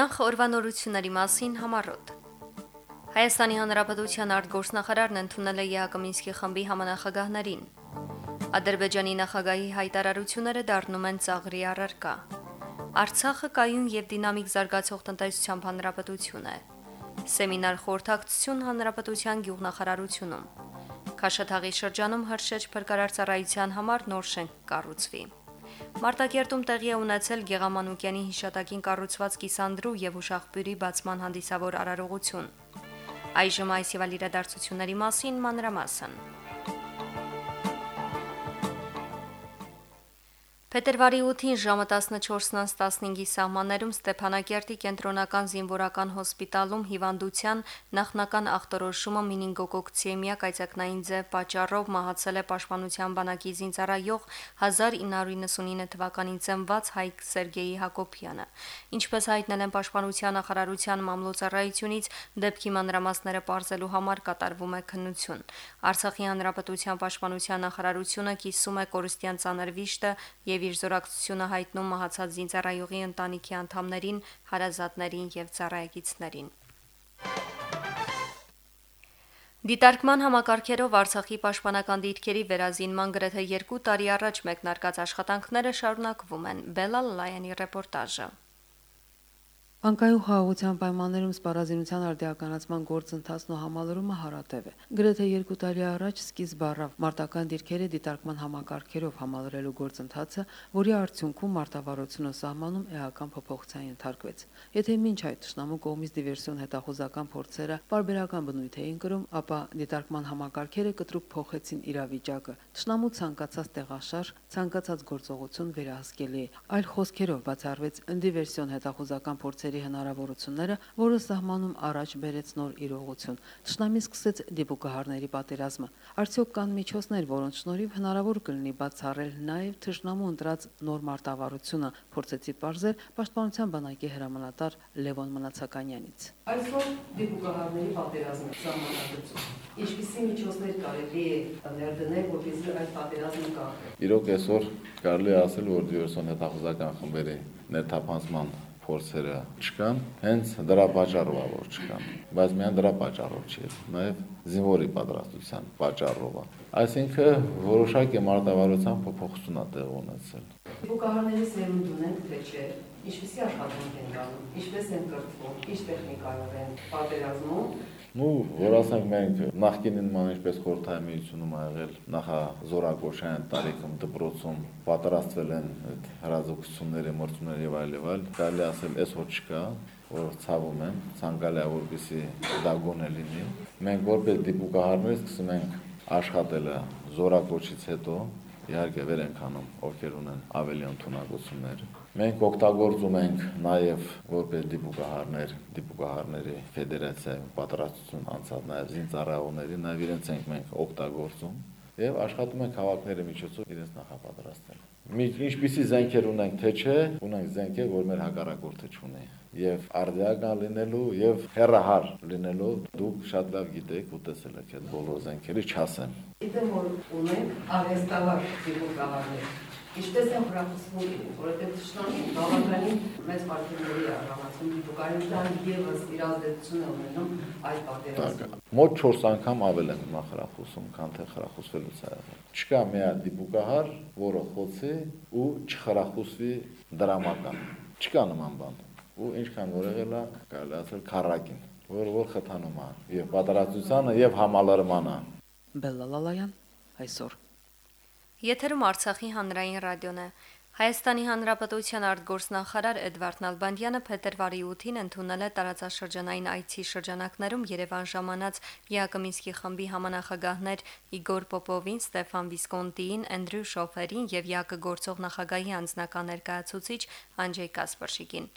Նախ օրվանորությունների մասին համառոտ։ Հայաստանի Հանրապետության արտգործնախարարն ընդունել է ԵԱԿ Մինսկի խմբի համանախագահներին։ Ադրբեջանի նախագահի հայտարարությունները դառնում են ծաղրի առարկա։ Արցախը կայուն եւ դինամիկ զարգացող տնտեսությամբ հանրապետություն է։ Սեմինար խորհրդակցություն հանրապետության գյուղնախարարությունում։ Քաշաթաղի շրջանում հրշեջ փրկարարծառայության համար նոր շենք կառուցվի։ Մարտակերտում տեղի է ունեցել Գեղամանուկյանի հիշատակին կառուցված կիսանդրու եւ ուշախբյուրի բացման հանդիսավոր արարողություն։ Այժմ այս եւ այլ իրադարձությունների մասին մանրամասն։ Փետրվարի 8-ին ժամը 14-ից 15-ի սահմաններում Ստեփանակերտի կենտրոնական զինվորական հոսպիտալում հիվանդության նախնական ախտորոշումը մինինգոկոկցեմիա կայծակնային ձև պատճառով մահացել է Պաշտպանության բանակի զինծառայող 1999 թվականին ծնված Հայկ Սերգեյի Հակոբյանը։ Ինչպես հայտնել են Պաշտպանության նախարարության մամլոյցարայությունից, դեպքի մանրամասները ողջելու համար կատարվում է քննություն։ Արցախի հանրապետության Պաշտպանության նախարարությունը կիսում է կորստյան ցաներ վիշտը եւ եւ իր զորակցությունը հայտնում մահացած զինծառայողի ընտանիքի անդամներին, հարազատներին եւ ծառայագիցներին։ Դիտարկման համակարգերով Արցախի պաշտպանական դիրքերի վերազինման գրեթե 2 տարի առաջ մեկնարկած աշխատանքները շարունակվում են։ Բելալ Լայանի ռեպորտաժը։ Անկայու խաղաղության պայմաններում սպառազինության արդիականացման գործընթացն ու համալրումը հարատև է։ Գրեթե 2 տարի առաջ սկիզբ առավ մարտական դիրքերը դիտարկման համակարգերով համալրելու գործընթացը, որի արդյունքում մարտավարությունը սահմանում էական փոփոխության ենթարկվեց։ Եթե մինչ այդ ճշնամու կողմից դիվերսիոն հետախուզական փորձերը բարբերական բնույթ էին կրում, ապա դիտարկման համակարգերը կտրուկ փոխեցին իրավիճակը։ Ճշնամու ցանկացած տեղաշարժ, ցանկացած գործողություն վերահսկելի է։ Այլ խոսքերով բացառվեց դիվերսիոն հետախուզական փորձերի միջոցների հնարավորությունները, որը սահմանում առաջ բերեց նոր իրողություն։ Տշնամին սկսեց դիպուկահարների պատերազմը։ Արդյոք կան միջոցներ, որոնց շնորհիվ հնարավոր կլինի բացառել նաև թշնամու ընտրած նոր մարտավարությունը, փորձեցի ողջել Պաշտպանության բանակի հրամանատար Լևոն Մնացականյանից։ Այսօր դիպուկահարների պատերազմը սահմանադրություն։ Ինչպիսի միջոցներ կարելի է ներդնել, որպեսզի այդ պատերազմը կանխի։ Իրոք այսօր կարելի է ասել, որ դիվերսիոն հետախուզական խմբերի ներթափանցման փորձերը չկան, հենց դրա պատճառով է որ չկան, բայց միայն դրա պատճառով չի, նաև զինվորի պատրաստության պատճառով է։ Այսինքն որոշակի մարտավարության փոփոխություն է տեղ ունեցել։ Բուկահարների սերունդ ունենք թե չէ, ինչպեսի աշխատանք են անում, ինչպես են կրթվում, ինչ տեխնիկայով են պատերազմում Ну, որ ասենք մենք նախկինին ման ինչպես խորհրդային միությունում ա եղել նախա զորակոշային տարիքում դպրոցում պատրաստվել են այդ հրազոկությունները, մրցումները եւ այլ եւ այլ, կարելի ասել այսօր չկա, որ ցավում են, ցանկալի է որպեսի դա գոնե լինի։ Մենք որպես դիպուկահարներ սկսում ենք աշխատելը զորակոչից հետո իհարկե վեր ենք անում, ովքեր ունեն ավելի ընդունակություններ Մենք օգտագործում ենք նաև որպես դիպուկահարներ, դիպուկահարների ֆեդերացիայի պատրաստություն անցած նաև զինծառայողների, նաև իրենց ենք մենք օգտագործում եւ աշխատում ենք հավաքների միջոցով իրենց նախապատրաստել։ Մի ինչպիսի զենքեր ունենք, թե չէ, ունենք զենքեր, որ մեր հակառակորդը չունի եւ արդիական լինելու եւ հերահար լինելու դուք շատ լավ գիտեք ու տեսել եք այդ բոլոր զենքերի չասեմ։ Գիտեմ որ ունենք արհեստավար դիպուկահարներ Ինչպես են խրախուսվում, որովհետև ճշտամին բավականին մեծ պատկերների առանցում դիպուկարիստան եւս իր ազդեցություն է ունենում այդ պատերազմում։ Մոտ 4 անգամ ավել են հիմա խրախուսում, քան թե խրախուսվելուց եղել։ Չկա մի հատ դիպուկահար, որը խոցի ու չխրախուսվի դրամական։ Չկա նման բան։ Ու ինչքան որ եղել է, կարելի ասել քարակին, որ որ խթանում է եւ պատրաստությանը եւ համալրմանը։ Բելլալալայան այսօր Եթերում Արցախի հանրային ռադիոն է։ Հայաստանի Հանրապետության արտգործնախարար Էդվարդ Նալբանդյանը փետրվարի 8-ին ընդունել է տարածաշրջանային այցի շրջանակներում Երևան ժամանած Յակոմինսկի խմբի համանախագահներ Իգոր Պոպովին, Ստեփան Վիսկոնտիին, Էնդրյու Շոֆերին եւ Յակը գործող նախագահի անձնական ներկայացուցիչ Անջեյ Կասպարշիկին։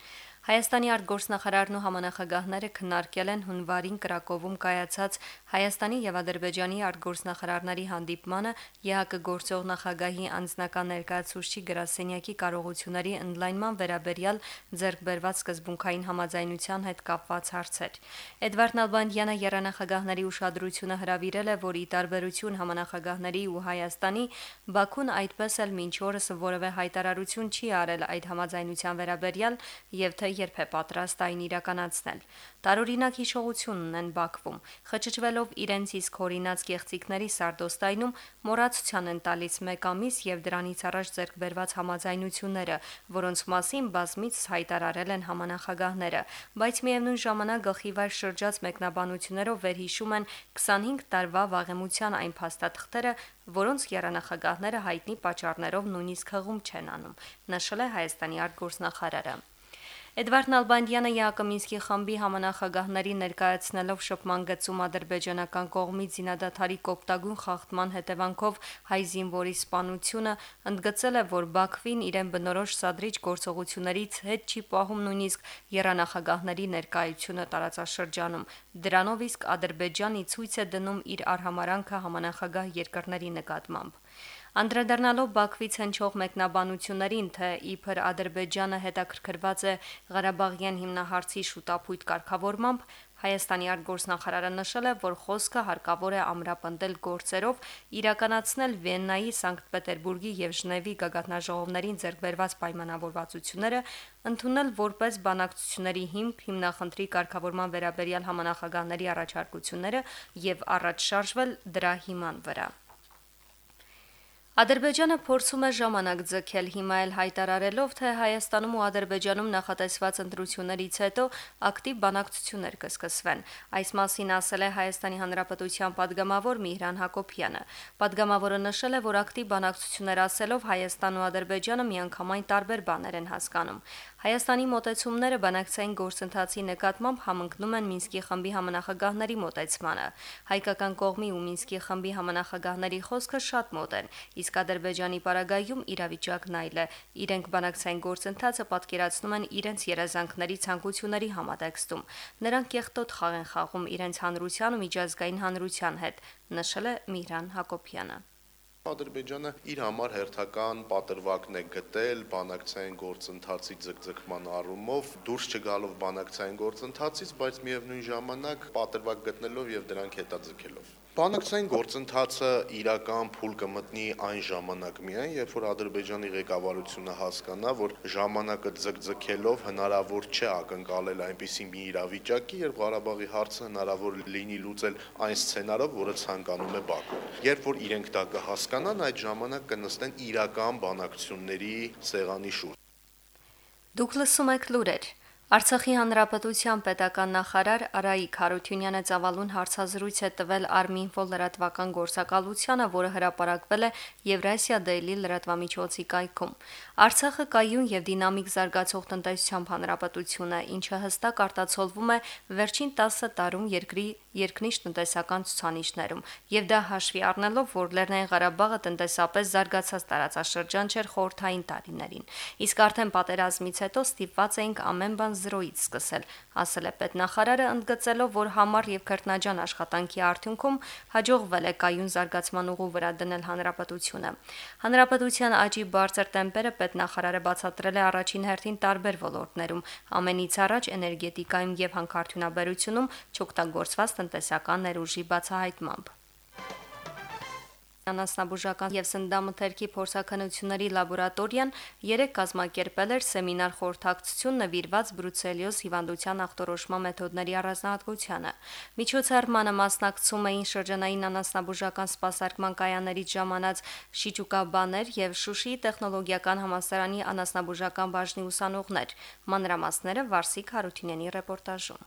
Հայաստանի արտգործնախարարն ու համանախագահները քննարկել են հունվարին Կրակովում կայացած Հայաստանի եւ Ադրբեջանի արտգործնախարարների հանդիպմանը ԵՀԿ գործող նախագահի անձնական ներկայացուցիչի գրասենյակի կարողությունների ընդլայնման վերաբերյալ ձեռքբերված սկզբունքային համաձայնության հետ կապված հարցեր։ Էդվարդ Նալբանդյանը երանախագահների ուշադրությունը հրավիրել է, որ ի տարբերություն համանախագահների ու Հայաստանի Բաքուն այդպես էլ ոչ օրս որևէ հայտարարություն չի արել այդ համաձայնության վերաբերյալ եւ թե երբ է պատրաստ այն իրականացնել։ Տարօրինակ հիշողություն ունեն Բաքվում։ Խճճվելով իրենց իսկ հորինած գեղցիկների սարդոստայնում մոռացության են տալիս 1 ամիս եւ դրանից առաջ ձեռք բերված համաձայնությունները, որոնց մասին բազմից հայտարարել են համանախագահները, բայց միևնույն ժամանակ գլխիվայր շրջած մեկնաբանություններով վերհիշում են 25 տարվա վաղեմության այն փաստաթղթերը, որոնց երանախագահները հայտնի պատճառներով նույնիսկ հղում չեն անում, նշել է Հայաստանի արտգործնախարարը։ Էդվարդ Նալբանդյանը Յակոմինսկի խմբի համանախագահների ներկայացնելով շփման գծում ադրբեջանական կողմից զինադատարի կոպտագույն խախտման հետևանքով հայ զինվորի սպանությունը ընդգծել է, որ Բաքվին իրեն բնորոշ սադրիչ գործողություններից հետ չի պահում նույնիսկ երանախագահների ներկայությունը տարածաշրջանում։ Դրանով իսկ Ադրբեջանի ցույց է դնում իր արհամարանքը համանախագահ երկրների նկատմամբ։ Անդրադառնալով Բաքվից հնչող մեկնաբանություններին, թե իբր Ադրբեջանը հետաքրքրված է Ղարաբաղյան հիմնահարցի շուտապույտ կարգավորմամբ, Հայաստանի արտգործնախարարը նշել է, որ խոսքը հարկավոր է ամրապնդել գործերով, իրականացնել Վիեննայի, Սանկտ Պետերբուրգի եւ Ժնևի գագաթնաժողովներին ձեռքբերված պայմանավորվածությունները, ընդունել որպես բանակցությունների հիմք հիմնախնդրի կարգավորման վերաբերյալ համանախագահների առաջարկությունները եւ առաջ շարժվել դրա հիման վրա։ Ադրբեջանը փորձում է ժամանակ ձգել հիմա էլ հայտարարելով, թե Հայաստանում ու Ադրբեջանում նախատեսված ընտրություններից հետո ակտիվ բանակցություններ կսկսվեն։ Այս մասին ասել է Հայաստանի Հանրապետության падգամավոր Միհրան Հակոբյանը։ Падգամավորը նշել է, որ ակտիվ բանակցություններ ասելով Հայաստանն ու Ադրբեջանը միանգամայն տարբեր բաներ են հասկանում։ Հայաստանի մոտեցումները բանակցային գործընթացի նկատմամբ համընկնում են Մինսկի խմբի համանախագահների մոտեցմանը։ Հայկական կողմի ու Մինսկի խմբի համանախագահների խոսքը շատ մոտ են, իսկ Ադրբեջանի պարագայում իրավիճակն այլ է։ Իրենք բանակցային գործընթացը պատկերացնում են իրենց երազանքների ցանկությունների համատեքստում։ Նրանք կեղտոտ խաղ են խաղում իրենց հանրության ու միջազգային հանրության հետ, նշել է Միհրան Հակոբյանը։ Ադրբեջանը իր համար հերթական պատրվակն է գտել բանակցային գործընթացի ձգձգման առումով, դուրս չգալով բանակցային գործընթացից, բայց միևնույն ժամանակ պատրվակ գտնելով եւ դրանք հետաձգելով։ Բանակցային գործընթացը իրական փուլ կմտնի այն ժամանակ միայն, երբ որ Ադրբեջանի ղեկավարությունը հասկանա, որ ժամանակը ձգձգելով հնարավոր չէ ակնկալել այնպիսի մի իրավիճակի, երբ Ղարաբաղի հարցը հնարավոր լինի լուծել այն սցենարով, որը ցանկանում է Բաքուն։ Երբ որ իրենք դա կհասկանան, այդ ժամանակ կնստեն իրական բանակցությունների սեղանի շուրջ։ Դուք լսում եք լուրեր։ Արցախի հանրապետության պետական նախարար Արայիկ Հարությունյանը ցավալուն հարցազրույց է տվել Arminfo լրատվական գործակալությանը, որը հրապարակվել է Եվրասիա Daily լրատվամիջոցի կայքում։ Արցախը կայուն եւ դինամիկ զարգացող տնտեսությամբ հանրապետություն է, ինչը հստակ արտացոլվում է վերջին 10 տարում երկրի երկնիշ տնտեսական ցուցանիշներում, եւ դա հաշվի առնելով, որ Լեռնային Ղարաբաղը տնտեսապես զարգացած տարածաշրջան չէր խորթային տարիներին։ Իսկ արդեն պատերազմից հետո ստիպված էինք ամեն բան զրոյից սկսել, ասել է պետնախարարը ընդգծելով, որ համառ եւ քրտնաջան աշխատանքի արդյունքում հաջողվել է կայուն զարգացման ուղու վրա դնել հանրապետությունը։ Հանրապետության աճի բարձր տեմպերը պետնախարարը բացատրել է առաջին հերթին տարբեր ոլորտներում, ամենից առաջ էներգետիկայում եւ հանքարդյունաբերությունում չօգտագործված տնտեսական ներուժի բացահայտմամբ։ Անասնաբուժական եւ սննդամթերքի փորձականությունների լաբորատորիան երեք կազմակերպել էր սեմինար խորհրդակցություն նվիրված բրուցելիոզ հիվանդության ախտորոշման մեթոդների առանձնահատկությանը։ Միջոցառմանը մասնակցում էին շրջանային անասնաբուժական սպասարկման կայաններից ժամանած շիճուկաբաներ եւ Շուշիի տեխնոլոգիական համալսարանի անասնաբուժական բաժնի ուսանողներ։ Մանրամասները Վարսիկ Հարությունյանի ռեպորտաժում։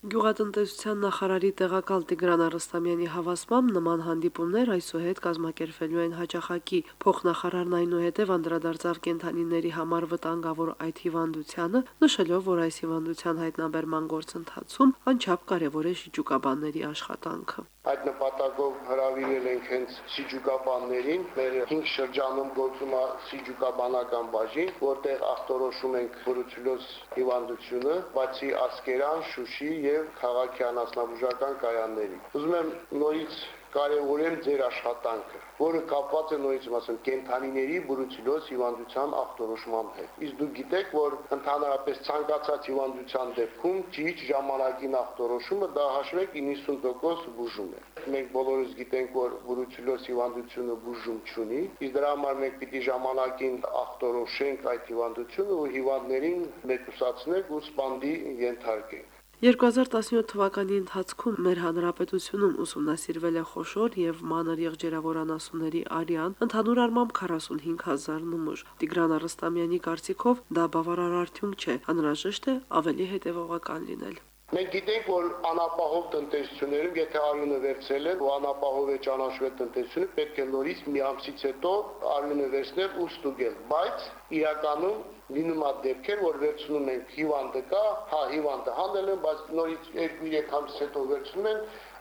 Գյուղատնտեսության նախարարի տեղակալ Տիգրան Արստամյանի հավաստմամբ նման հանդիպումներ այսուհետ կազմակերպվելու են հաճախակի։ Փոխնախարարն այնուհետև անդրադարձավ կենթանիների համար վտանգավոր այդ հիվանդությանը, նշելով, որ այս հիվանդության հայտնաբերման գործընթացում անչափ կարևոր է շիճուկաբանների աշխատանքը։ Այդ նպատակով հրավիրել ենք հենց Սիջուկաբաններին, մեր 5 շրջանում գործում է Սիջուկաբանական բաժին, որտեղ ախտորոշում ենք բրուցիլոզ հիվանդությունը, բացի Ասկերան, Շուշի եւ քաղաքի անասնաբուժական կայանների։ Ուզում եմ նորից կարևորեմ ձեր աշխատանքը, որը կապված է նույնիսկ ասեմ կենթանիների բրուցիլոզ հիվանդության ախտորոշման հետ։ Իսկ դուք գիտեք, որ ընդհանրապես ցանկացած հիվանդության դեպքում ճիշտ ժամանակին ախտորոշումը դա հաշվեք 90% բուժում է։ Մենք բոլորս գիտենք, որ բրուցիլոզ հիվանդությունը բուժում չունի, իսկ դրա համար մենք պիտի ժամանակին ախտորոշենք այդ հիվանդությունը ու հիվանդներին մեկուսացնենք ու սպանդի ենթարկենք։ 2017 թվականի ընթացքում մեր հանրապետությունում ուսումնասիրվել է խոշոր եւ մանր եղջերավոր անասունների արյան, ընդհանուր առմամբ 45000 նմուշ։ Տիգրան Արստամյանի կարծիքով դա բավարար արդյունք չէ, անհրաժեշտ է ավելի հետևողական լինել։ Մենք գիտենք, որ անապահով տնտեսություններում, եթե արյունը վերցել են ու անապահով է ճանաչվել տնտեսությունը, պետք է նորից մի ամսից հետո արյունը վերցնել ու ստուգել, բայց իրականում լինում է դեպքեր, որ վերցնում են հիվանդը կա, հա հիվանդը հանել են, բայց նորից 2-3 ամսից հետո վերցնում են,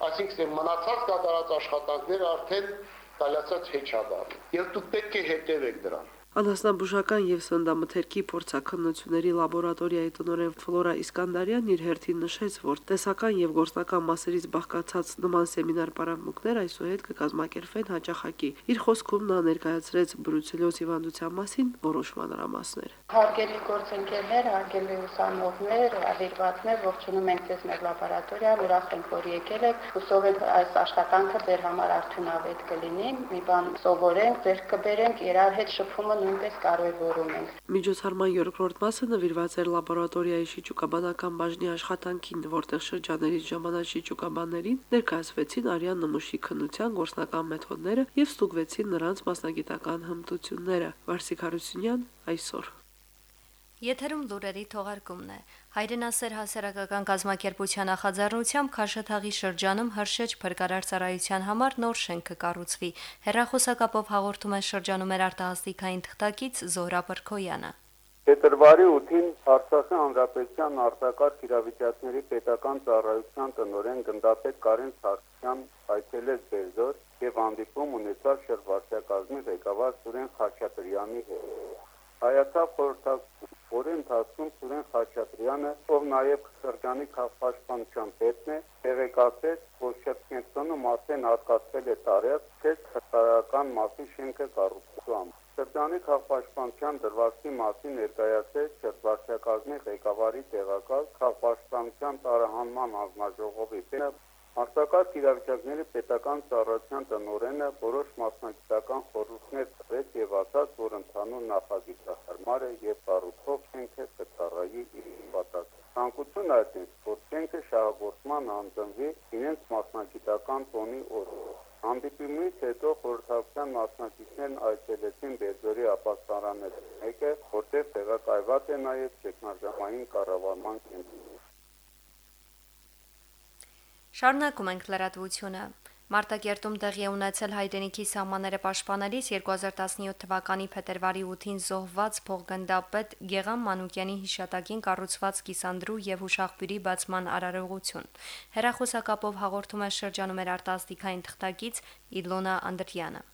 այսինքն մնացած կատարած աշխատանքները արդեն կալացած հեչ է դառնում։ Եվ դուք պետք է հետևեք դրան։ Անասնաբուժական եւ սննդամթերքի փորձաքննությունների լաբորատորիայի տնօրեն Ֆլորա Իսկանդարյանն իր հերթին նշեց, որ տեսական եւ գործնական մասերից բաղկացած նման սեմինար պարապմունքներ այսուհետ կկազմակերպվեն հաճախակի։ Իր խոսքում նա ներկայացրեց բրուցելոզ հիվանդության մասին որոշ մանրամասներ։ Հարգելի գործընկերներ, հարգելի ուսանողներ, ավիրվածներ, ողջունում ենք ձեզ մեր լաբորատորիա, ուրախ ենք, որ եկել եք։ Հուսով ենք այս աշխատանքը ձեր համար արդյունավետ կլինի։ Մի բան սովորենք, ձեր կբերենք իրար հետ շփումը նույնպես կարևորում ենք։ Միջոցառման երկրորդ մասը նվիրված էր լաբորատորիայի շիճուկաբանական բաժնի աշխատանքին, որտեղ շրջաներից ժամանակ շիճուկաբաններին ներկայացվեցին արյան նմուշի քննության գործնական մեթոդները եւ ստուգվեցին նրանց մասնագիտական հմտությունները։ Վարսիկ Հարությունյան այսօր Եթերում լուրերի թողարկումն է։ Հայրենասեր հասարակական կազմակերպության նախաձեռնությամբ Քաշաթաղի շրջանում հրշեջ փրկարար ծառայության համար նոր շենք կկառուցվի։ Հերրախոսակապով հաղորդում է շրջանում էր արտահասթիկային թղթակից Զոհրա Բրքոյանը։ Փետրվարի 8-ին Արցախի հանրապետության արտակարգ իրավիճակների պետական ծառայության տնօրեն գնդապետ Կարեն Սարգսյան այցելեց Բերձոր եւ հանդիպում ունեցավ շրջվարչակազմի ղեկավար Սուրեն Խաչատրյանի հետ։ Հայաստան խորհրդակցություն որի ընթացքում Սուրեն Խաչատրյանը, ով նաև շրջանի քաղաքապաշտպանության պետն է, տեղեկացրեց, որ Շեփկենցոնում արդեն հատկացվել է տարյակ ցես հսկայական մասի շենքը կառուցում։ Շրջանի քաղաքապաշտպանության դրվագի մասին ներկայացրեց շրջակազմի ղեկավարի տեղակալ քաղաքապաշտպանության տարահանման հանձնաժողովի պետը Արտակարգ իրավիճակների պետական ծառայության տնօրենը որոշ մասնագիտական խորհուրդներ տվեց եւ ասաց, որ ընդհանուր նախագիծահարմար է եւ կառուցող շենքը կծառայի իր նպատակը։ Ցանկությունն այդ է, որ շենքը շահագործման անձնվի իրենց մասնագիտական տոնի օրոք։ Հանդիպումից հետո խորհրդակցության մասնակիցներն այցելեցին Բերձորի ապաստարանները, մեկը որտեղ տեղակայված է նաև ճգնաժամային կառավարման կենտրոնը։ Շարունակում ենք լրատվությունը։ Մարտակերտում տեղի ունեցել հայրենիքի սահմանները պաշտպանելիս 2017 թվականի փետրվարի 8-ին զոհված փողգնդապետ Գեգամ Մանուկյանի հիշատակին կառուցված Կիսանդրու եւ Հուշախբյուրի բացման արարողություն։ Հերախոսակապով հաղորդում է շրջանում էր արտասթիկային թղթակից Իլոնա Անդրյանը։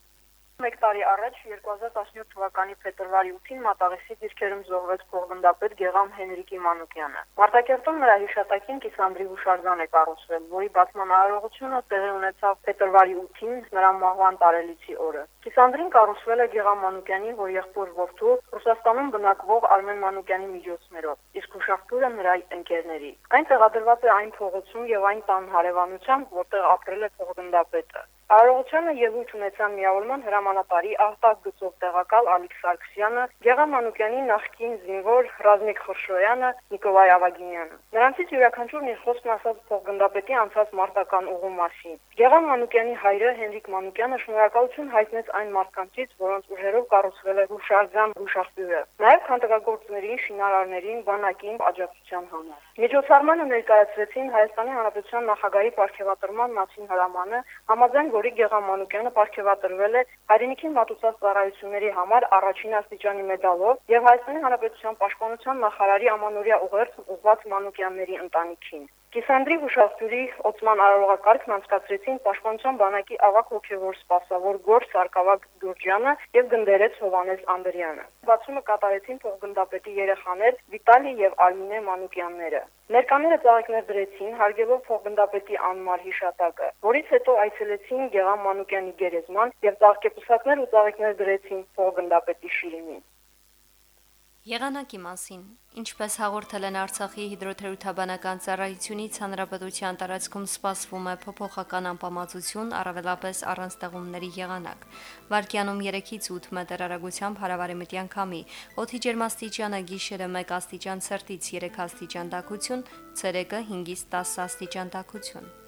Մեկ տարի առաջ 2017 թվականի փետրվարի 8-ին Մատաղեսի դիրքերում զոհվեց փողգնդապետ Գեգամ Հենրիկի Մանուկյանը։ Մարտակերտում նրա հիշատակին Կիսանդրի հուշարձան է կառուցվել, որի բացման արարողությունը տեղի ունեցավ փետրվարի 8-ին նրա մահվան տարելիցի օրը։ Կիսանդրին կառուցվել է Գեգամ Մանուկյանի հոր եղբոր որդու Ռուսաստանում բնակվող Արմեն Մանուկյանի միջոցներով, իսկ հուշախտուրը նրա ընկերների։ Այն տեղադրված է այն փողոցում եւ այն տան հարևանությամբ, որտեղ ապրել է փողգնդապետը։ Արարողությանը ելույթ ունեցան միավորման հրամանատարի արտակ գծով տեղակալ Ալիք Սարգսյանը, Գեգամ Մանուկյանի նախկին զինվոր Ռազմիկ Խրշոյանը, Նիկոլայ Ավագինյանը։ Նրանցից յուրաքանչյուրն իր խոսքն ասաց փոխգնդապետի անցած մարտական ուղու մասին։ Գեգամ Մանուկյանի հայրը Հենրիկ Մանուկյանը շնորհակալություն հայտնեց այն մարդկանցից, որոնց ուժերով կառուցվել է հուշարձան հուշախտուրը։ Նաև քանդակագործներին, շինարարներին, բանակին աջակցության համար։ Միջոցառմանը ներկայացրեցին Հայաստանի Հանրապետության նախագահի ապարքեվատրման մասին հրամանը, համաձայն որի Գեղամանուկյանը ապարքեվատրվել է հայրենիքին մատուցած ծառայությունների համար առաջին աստիճանի մեդալով եւ Հայաստանի Հանրապետության Պաշտպանության նախարարի ամանորյա ուղերձ ուղղված Մանուկյանների ընտանիքին։ Կիսանդրի հուշարձույրի օծման արարողակարգն անցկացրեցին Պաշտպանության բանակի ավակ հոգևոր սպասավոր Գոր Սարգսակ Գյուրջյանը եւ գնդերեց Հովանես Անդրյանը։ Բացումը կատարեցին փոխգնդապետի երեխաներ Վիտալի եւ Արմինե Մանուկյանները։ Ներկաները ծաղիկներ դրեցին հարգելով փոխգնդապետի անմար հիշատակը, որից հետո այցելեցին Գեգամ Մանուկյանի գերեզման եւ ծաղկեպուսակներ ու ծաղիկներ դրեցին փոխգնդապետի շիրիմին։ Եղանակի մասին. Ինչպես հաղորդել են Արցախի հիդրոթերապևտաբանական ծառայությունից, հանրապետության տարածքում սպասվում է փոփոխական անպամացություն, առավելապես առանց տեղումների եղանակ։ Վարկյանում 3-ից 8 մետր արագությամբ հարավարեմտյան քամի, օդի ջերմաստիճանը գիշերը 1 աստիճան ցերտից 3 աստիճան տաքություն, ցերեկը 5-ից 10 աստիճան տաքություն։